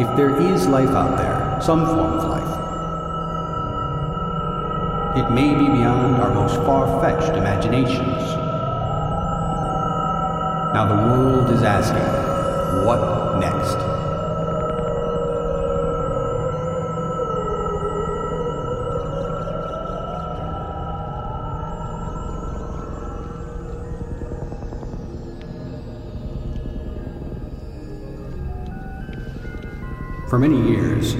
If there is life out there, some form of life, it may be beyond our most far fetched imaginations. Now the world is asking, what next? For many years,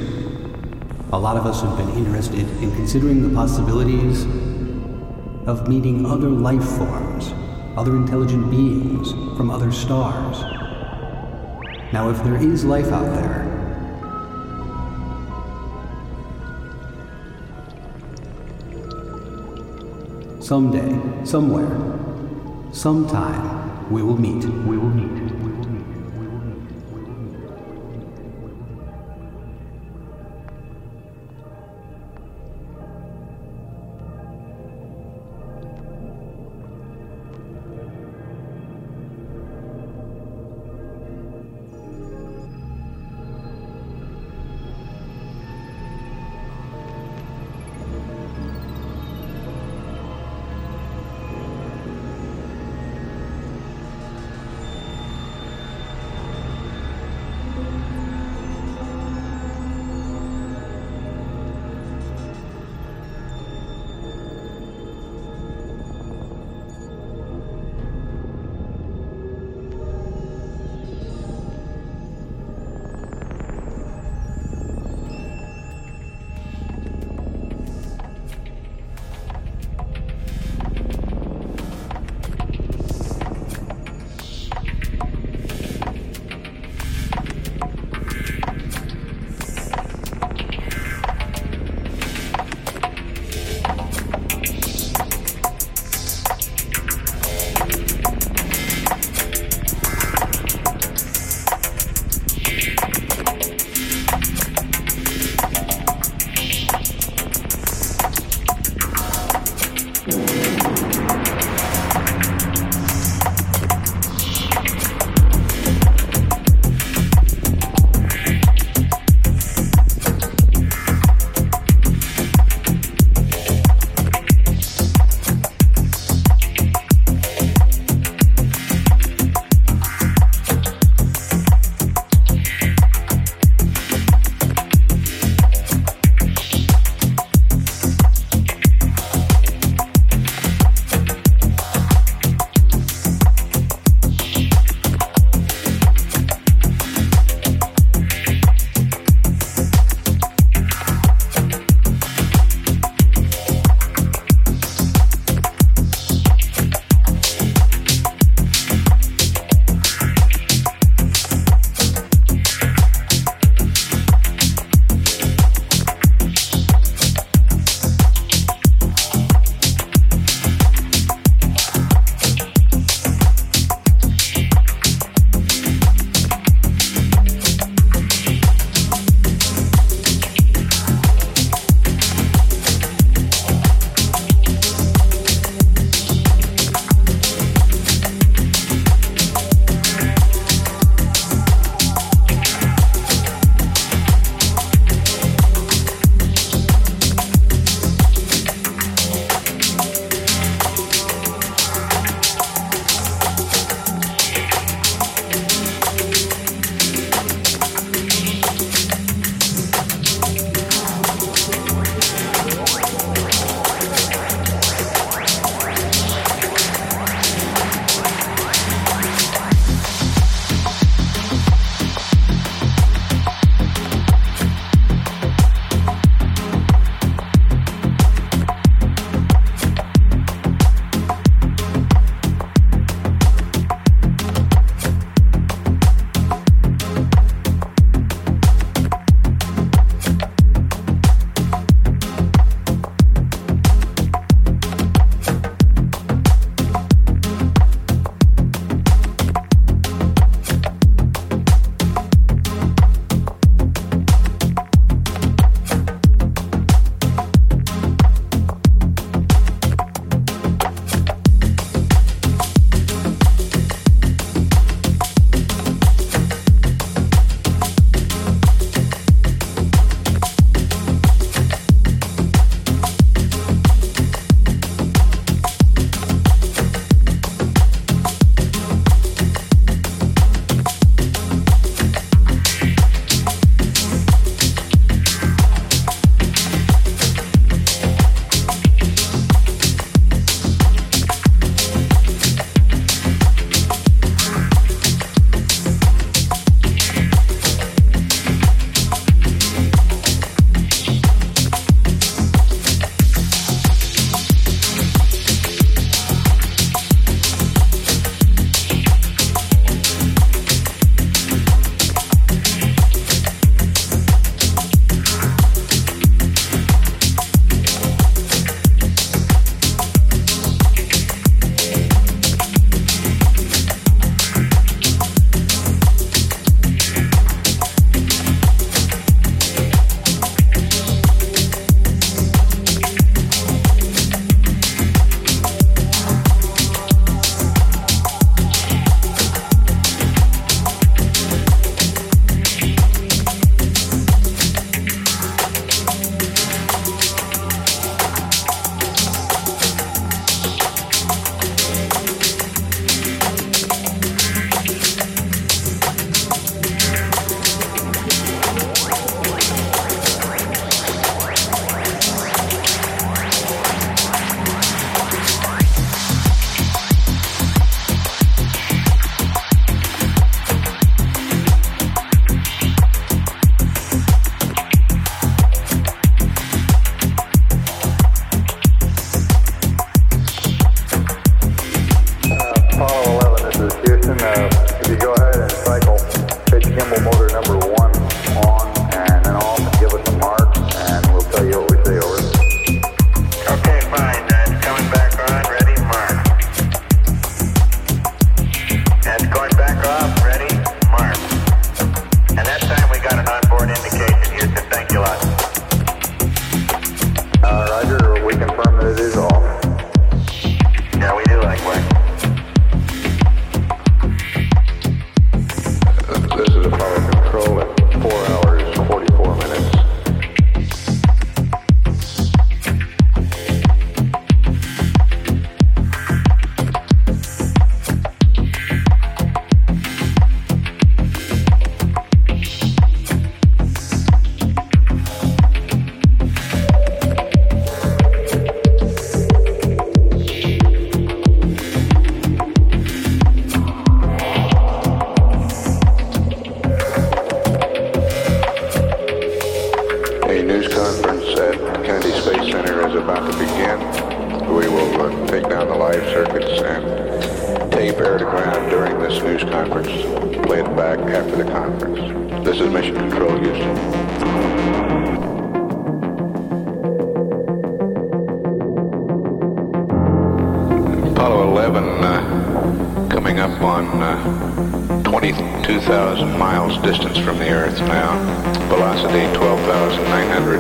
a lot of us have been interested in considering the possibilities of meeting other life forms, other intelligent beings from other stars. Now, if there is life out there, someday, somewhere, sometime, we will meet. We will meet.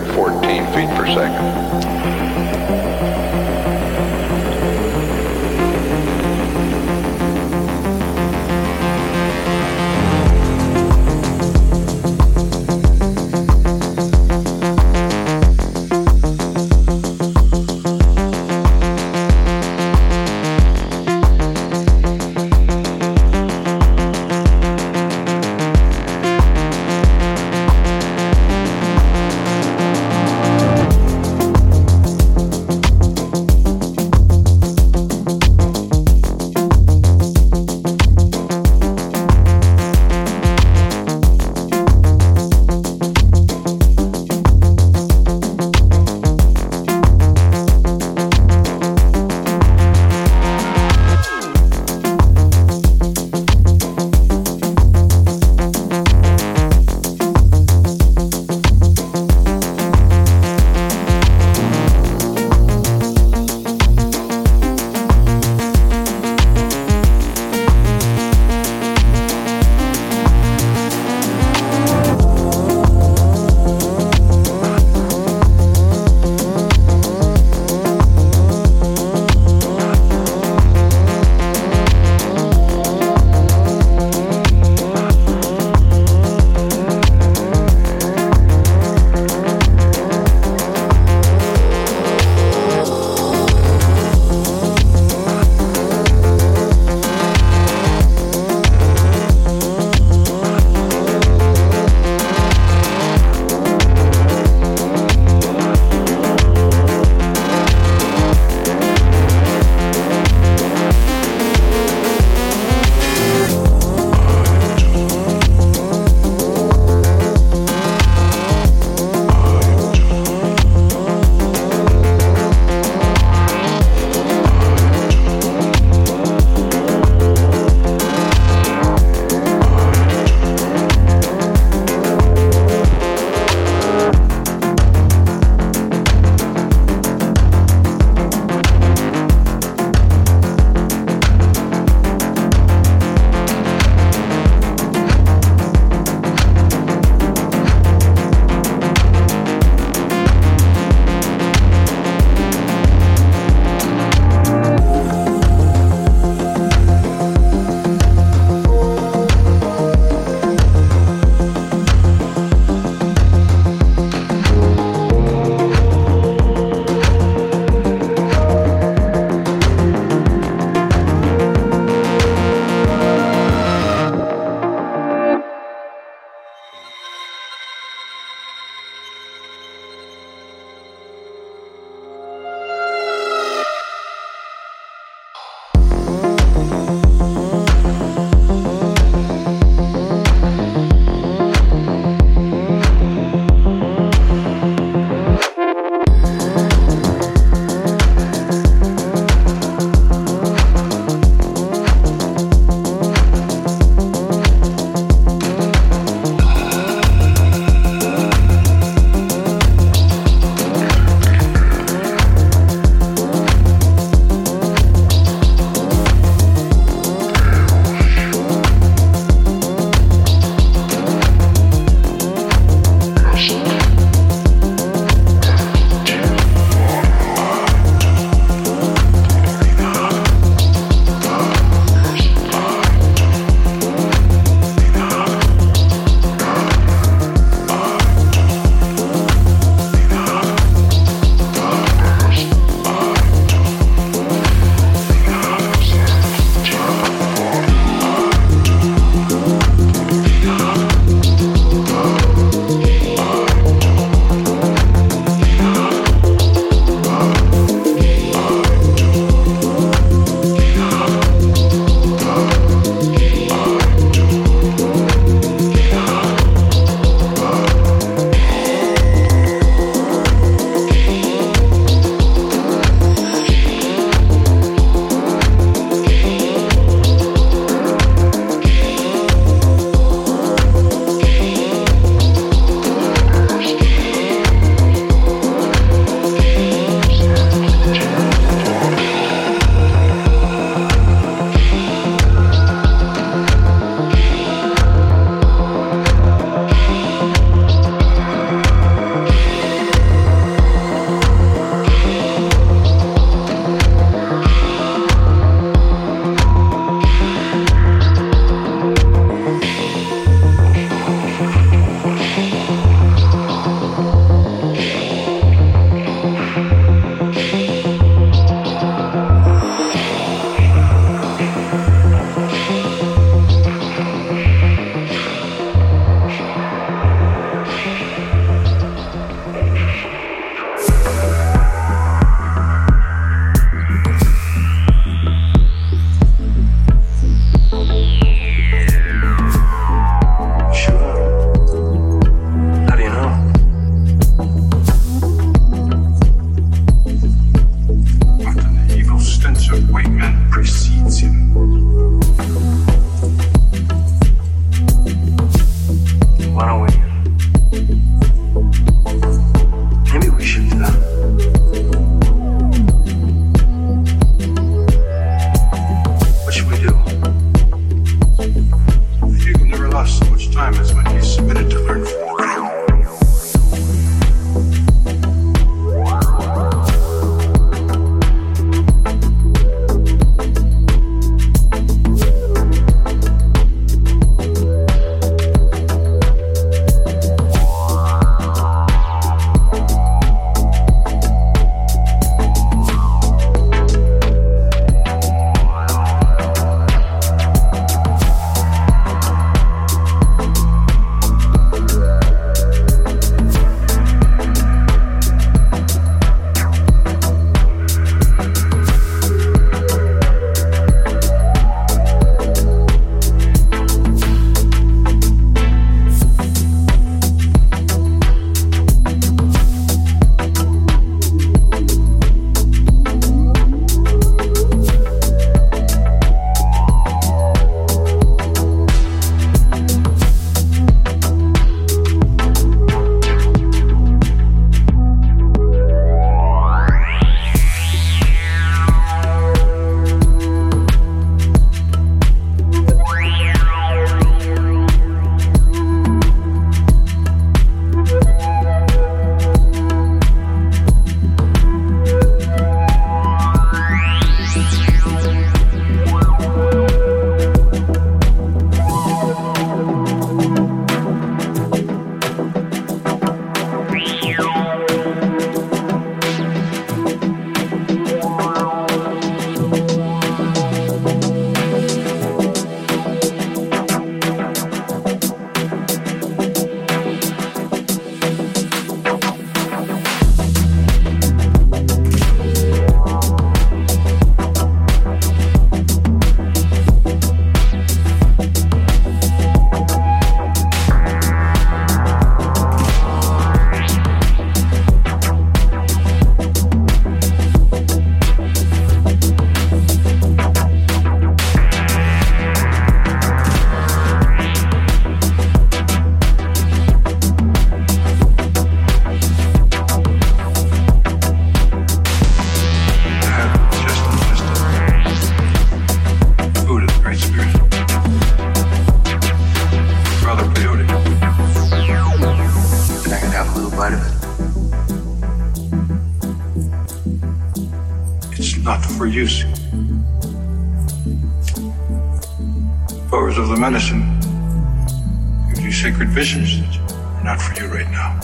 12,914 feet per second. Use. Powers of the medicine give you sacred visions that are not for you right now.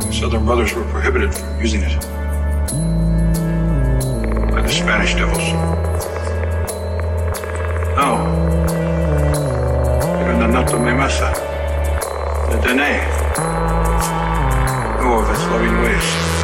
The Southern Brothers were prohibited from using it by the Spanish devils. No. Even the Nata Mesa, the Dene, know of its loving ways.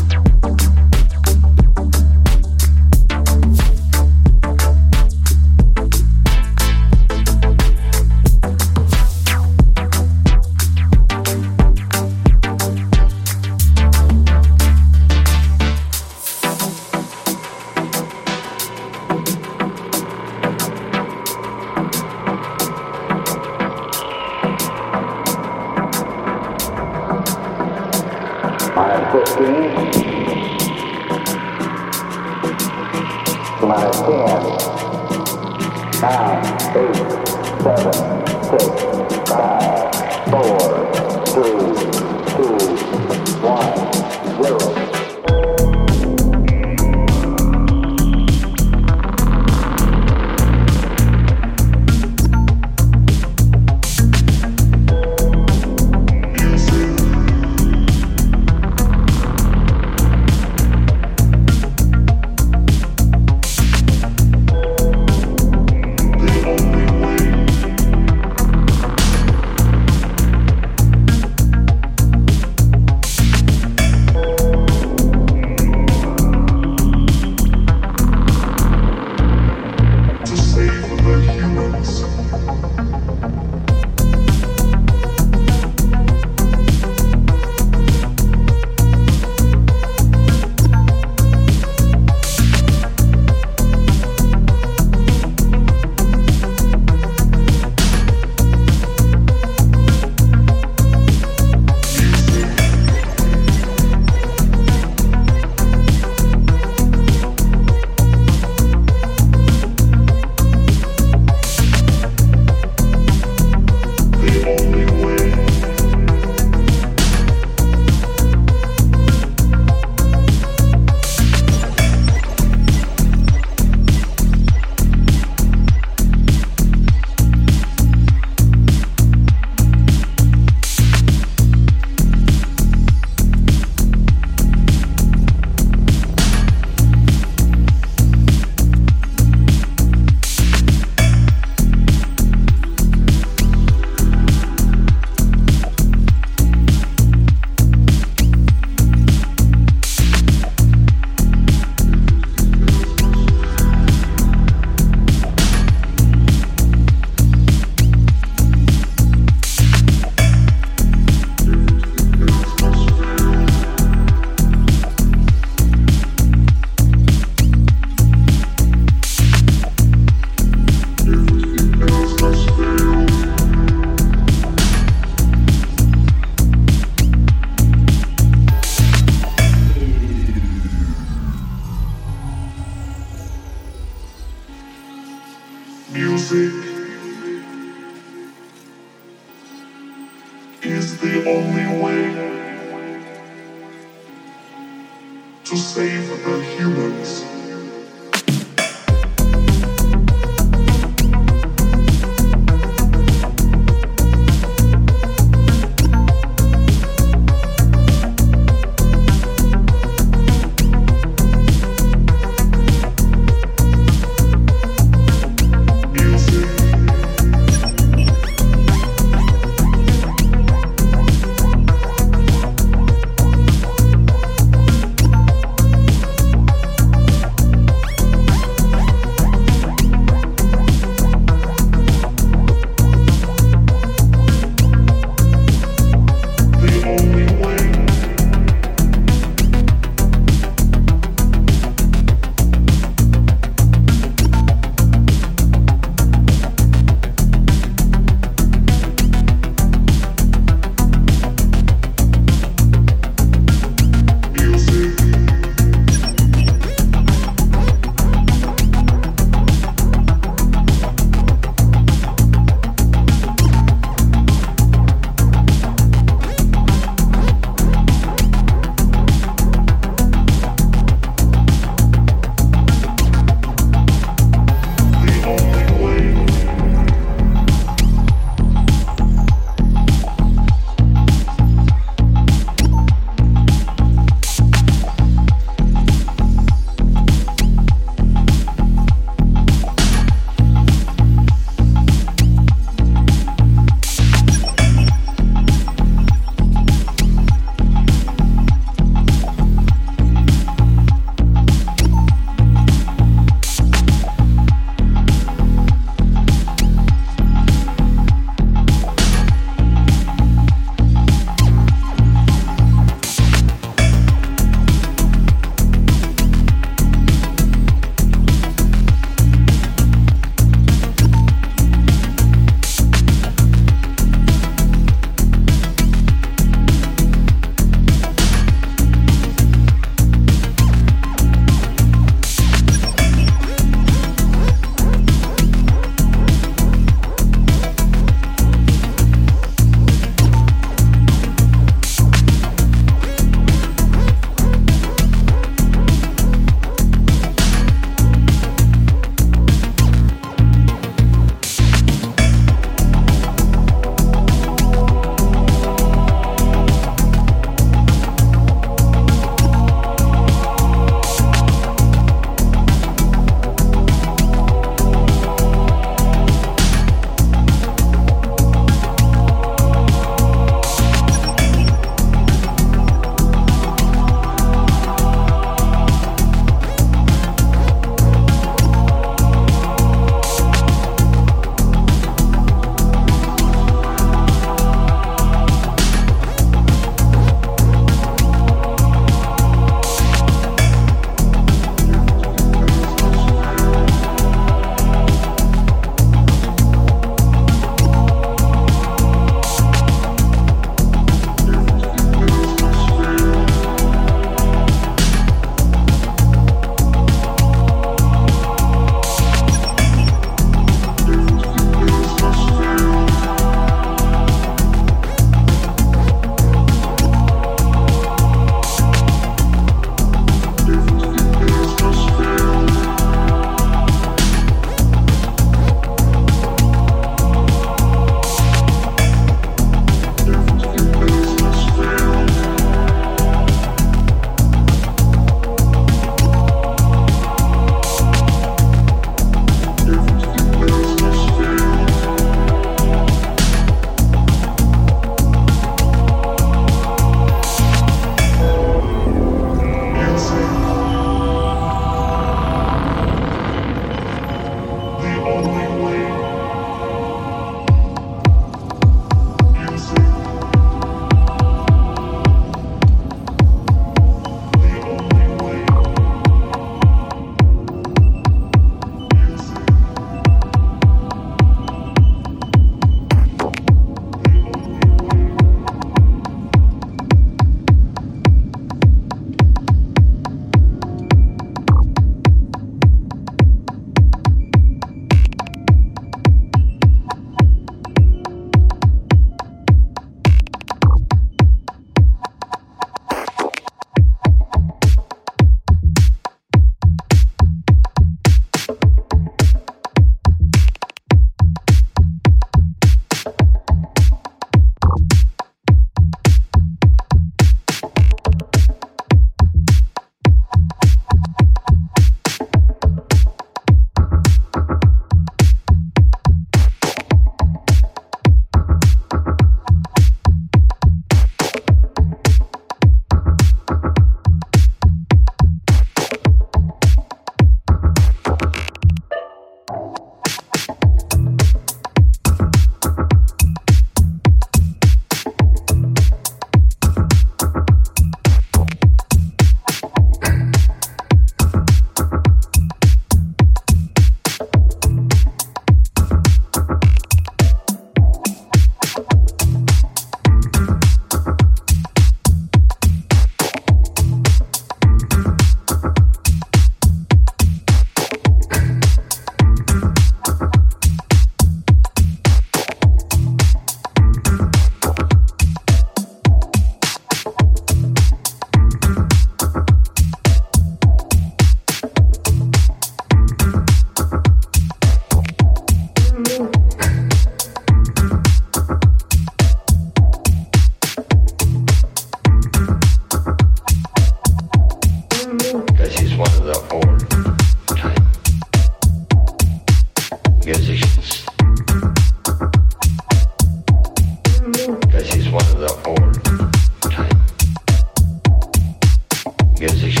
gives a shit.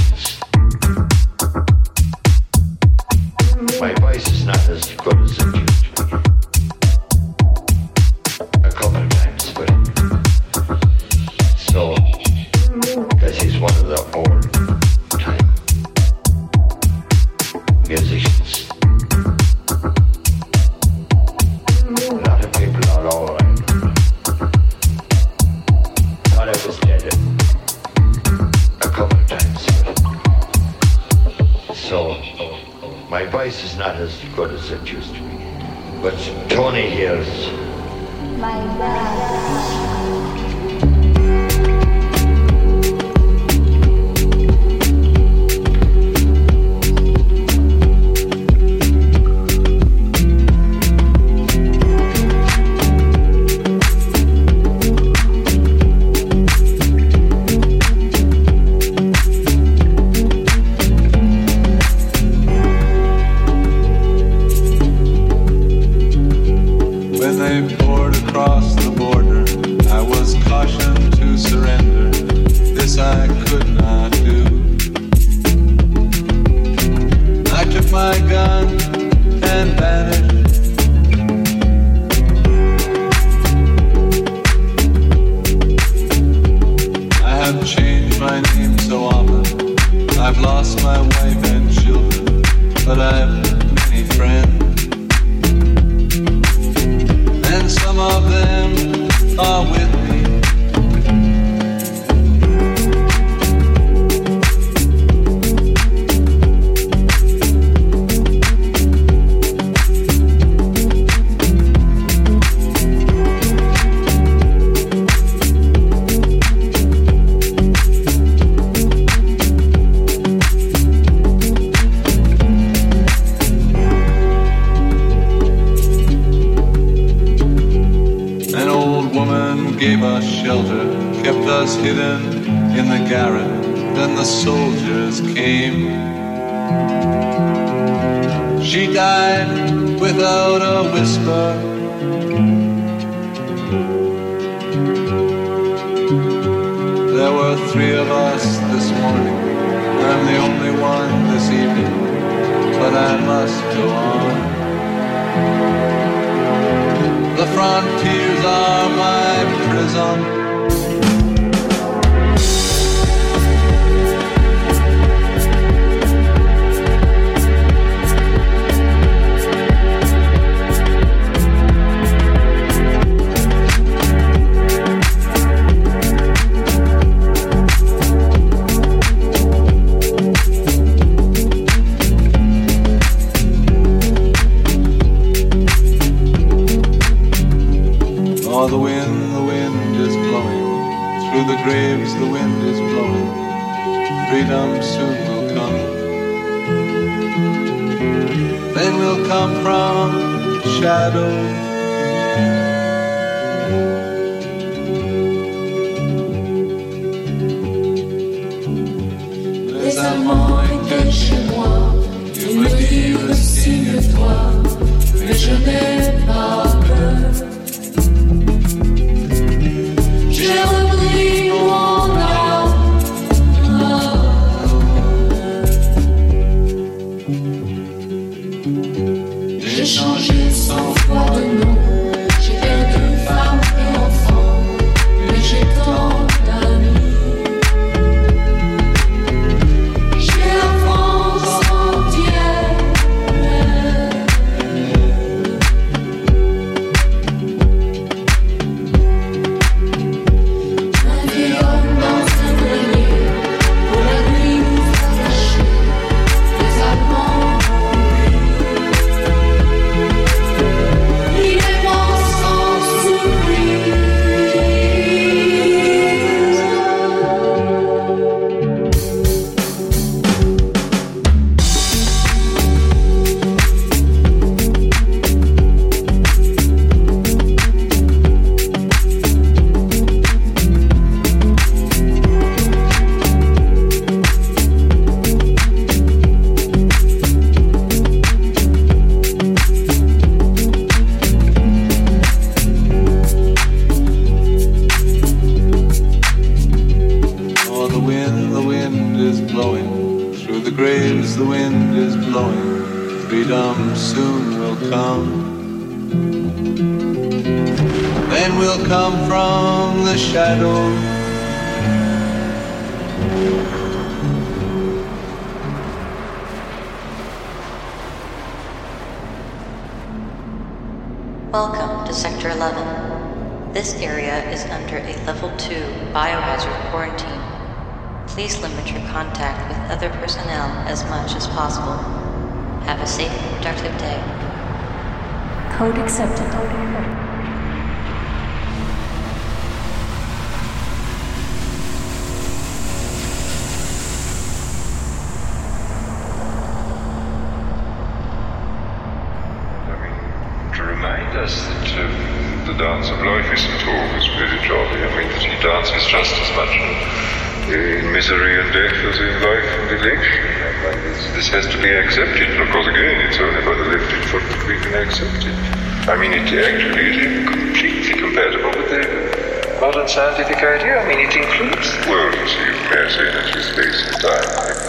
de chez moi, tu me dis le signe toi, mais je n'ai pas. Welcome to Sector 11. This area is under a Level 2 biohazard quarantine. Please limit your contact with other personnel as much as possible. Have a safe and productive day. Code accepted. Of isn't always really jolly. I mean, he dances just as much in misery and death as in life and elation. this, has to be accepted because, again, it's only by the lifted foot that we can accept it. I mean, it actually is completely compatible with the modern scientific idea. I mean, it includes worlds of mass energy, space, and time.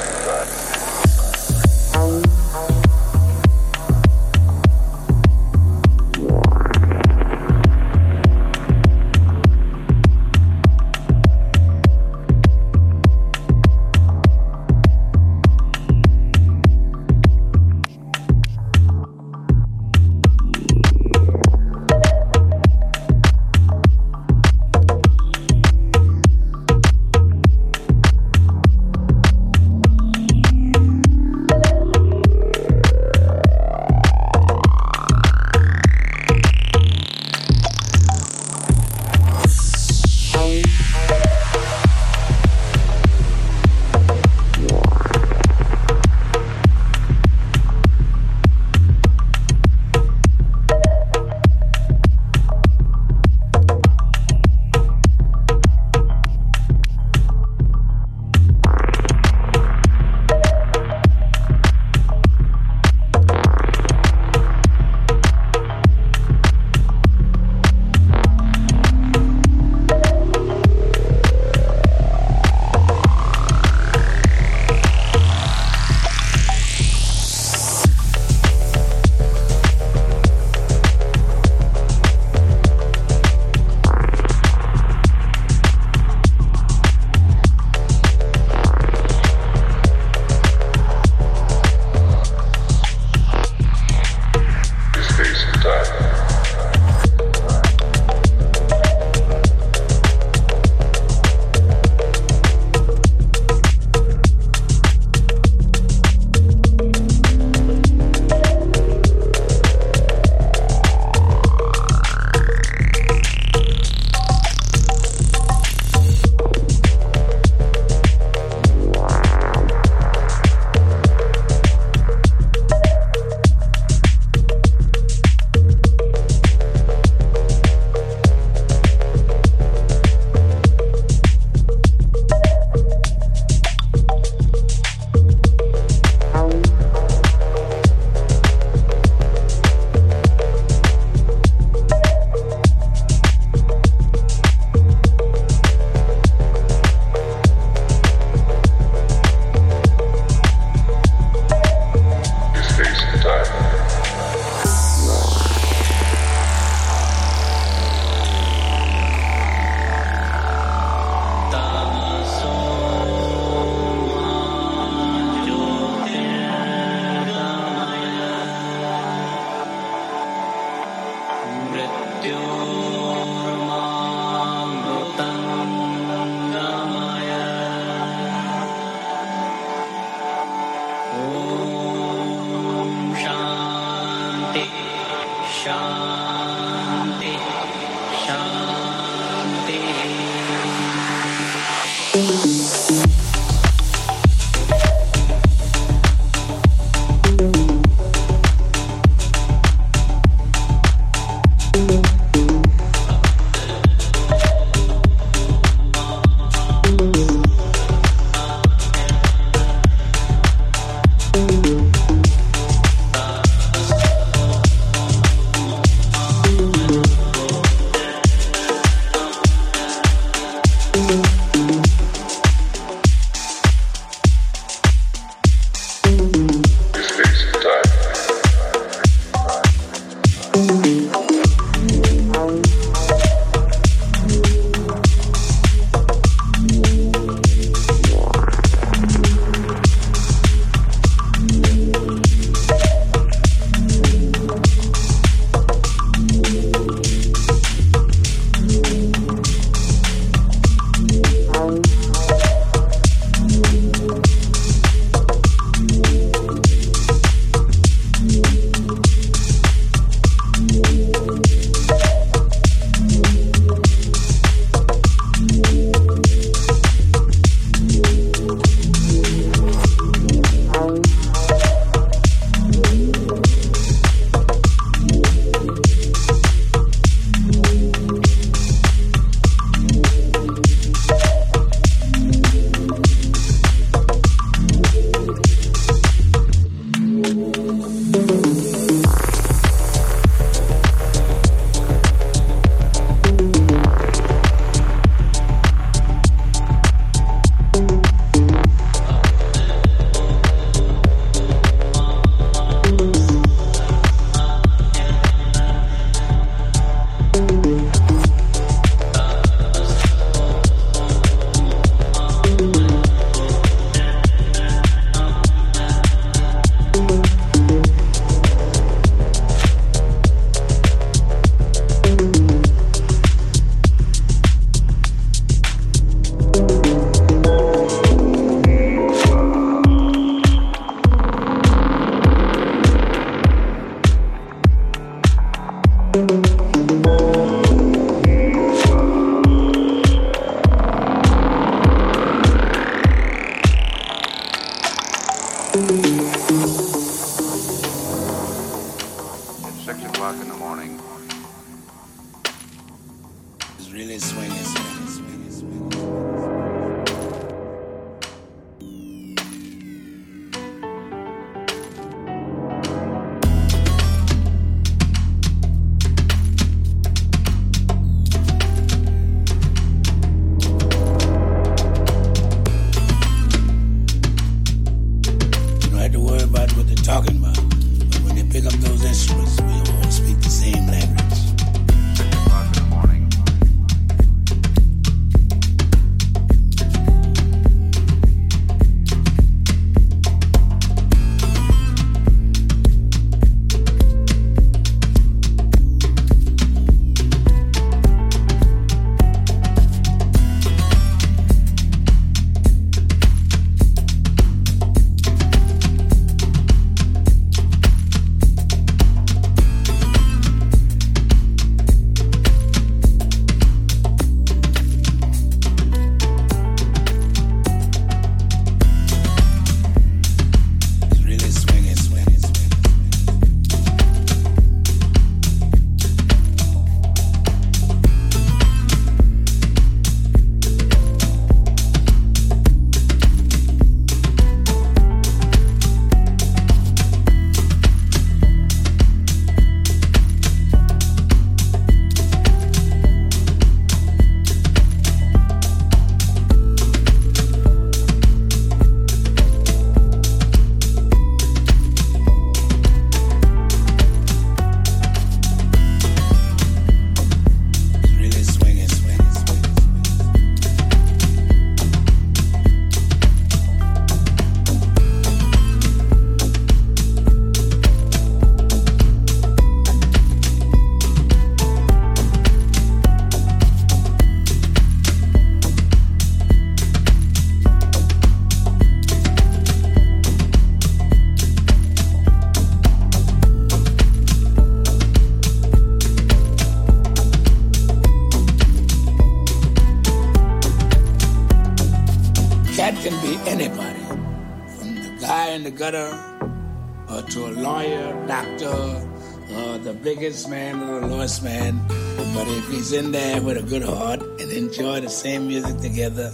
Uh, uh, biggest man or the lowest man. But if he's in there with a good heart and enjoy the same music together,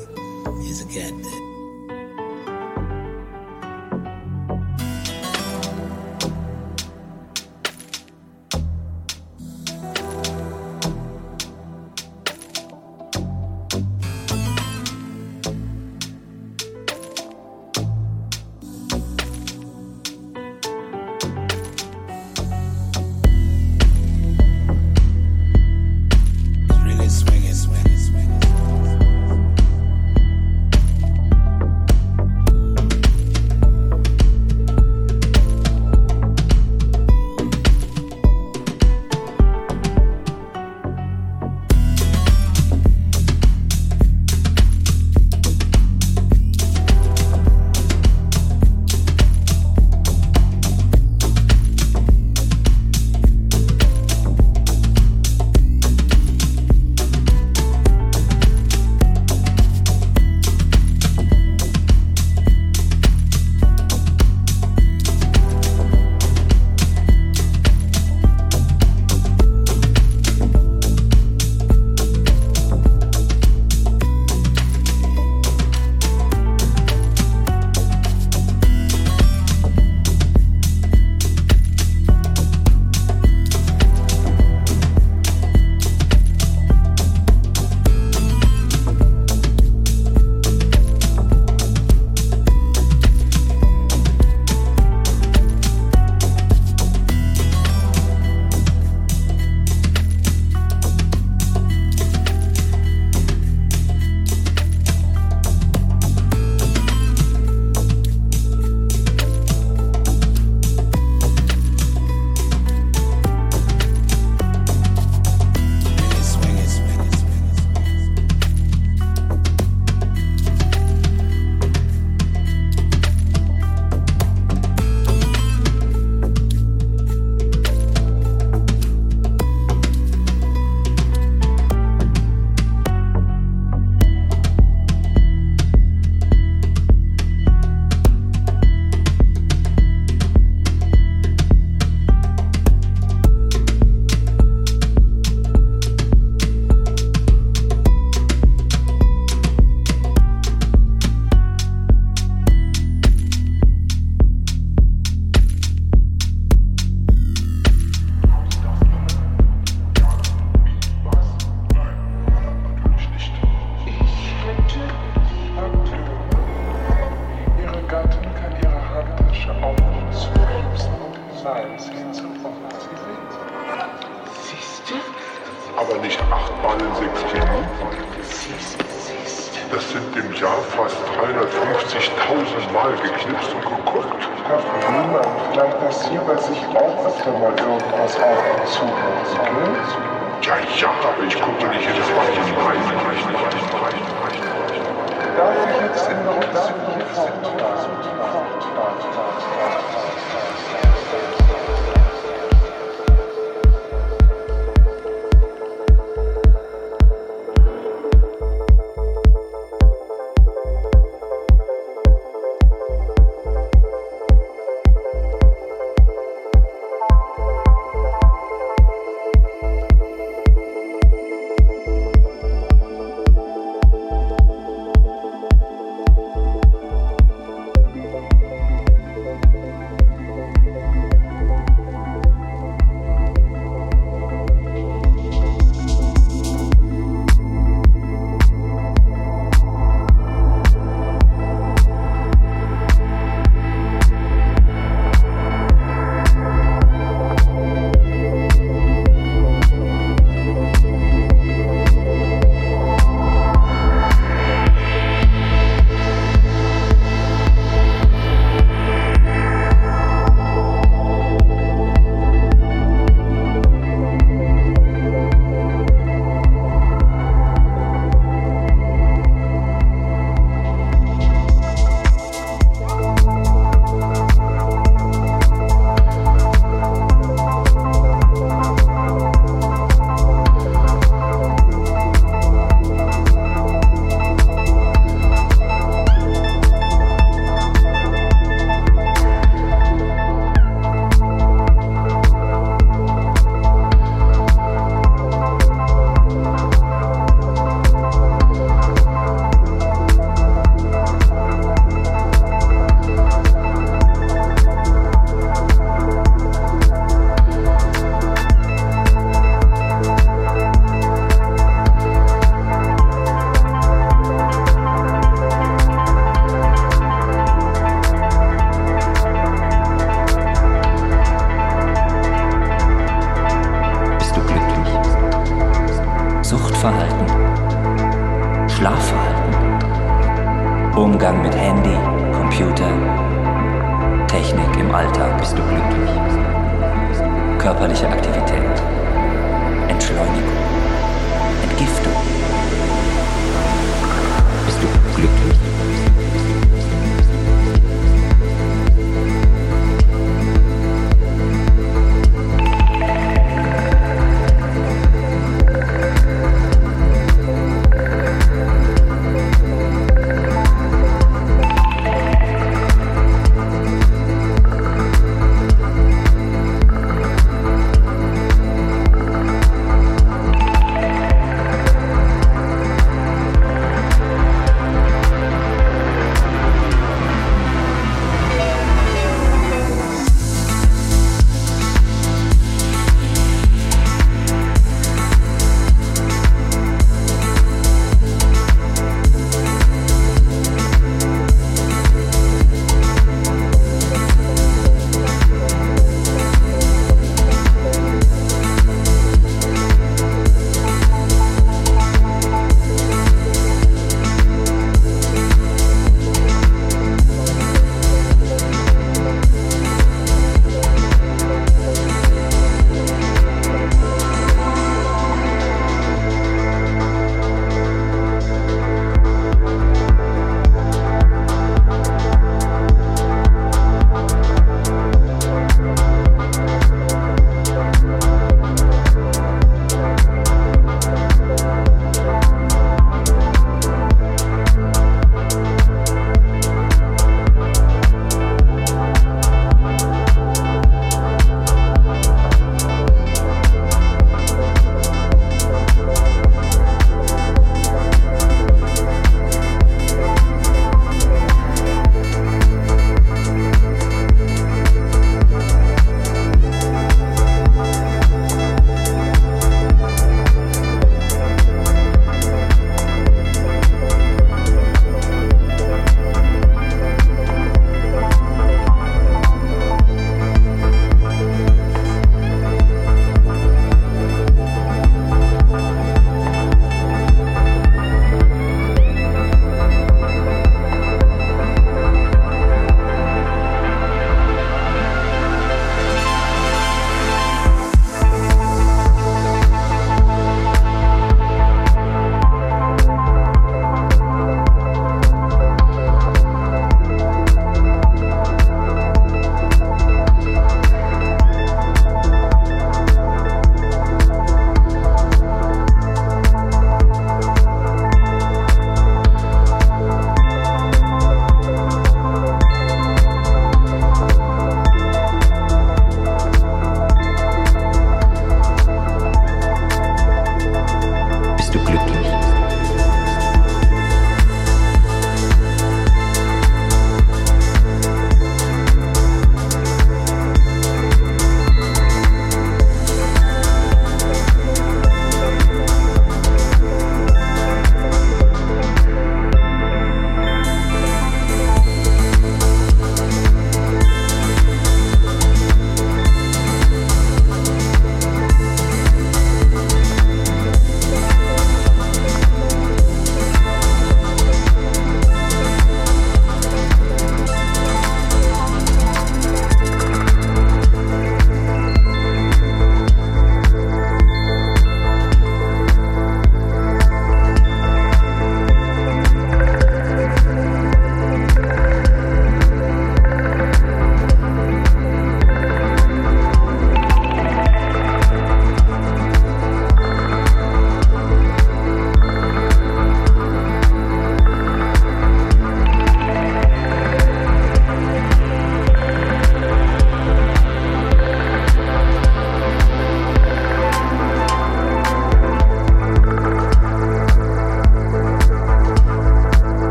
he's a cat im Jahr fast 350.000 Mal geknipst und geguckt. Herr Niemand, vielleicht passiert bei sich auch öfter mal irgendwas auf und zu. Okay? Ja, ja, aber ich gucke nicht jedes Mal in die rein. Darf ich jetzt in der Rücksicht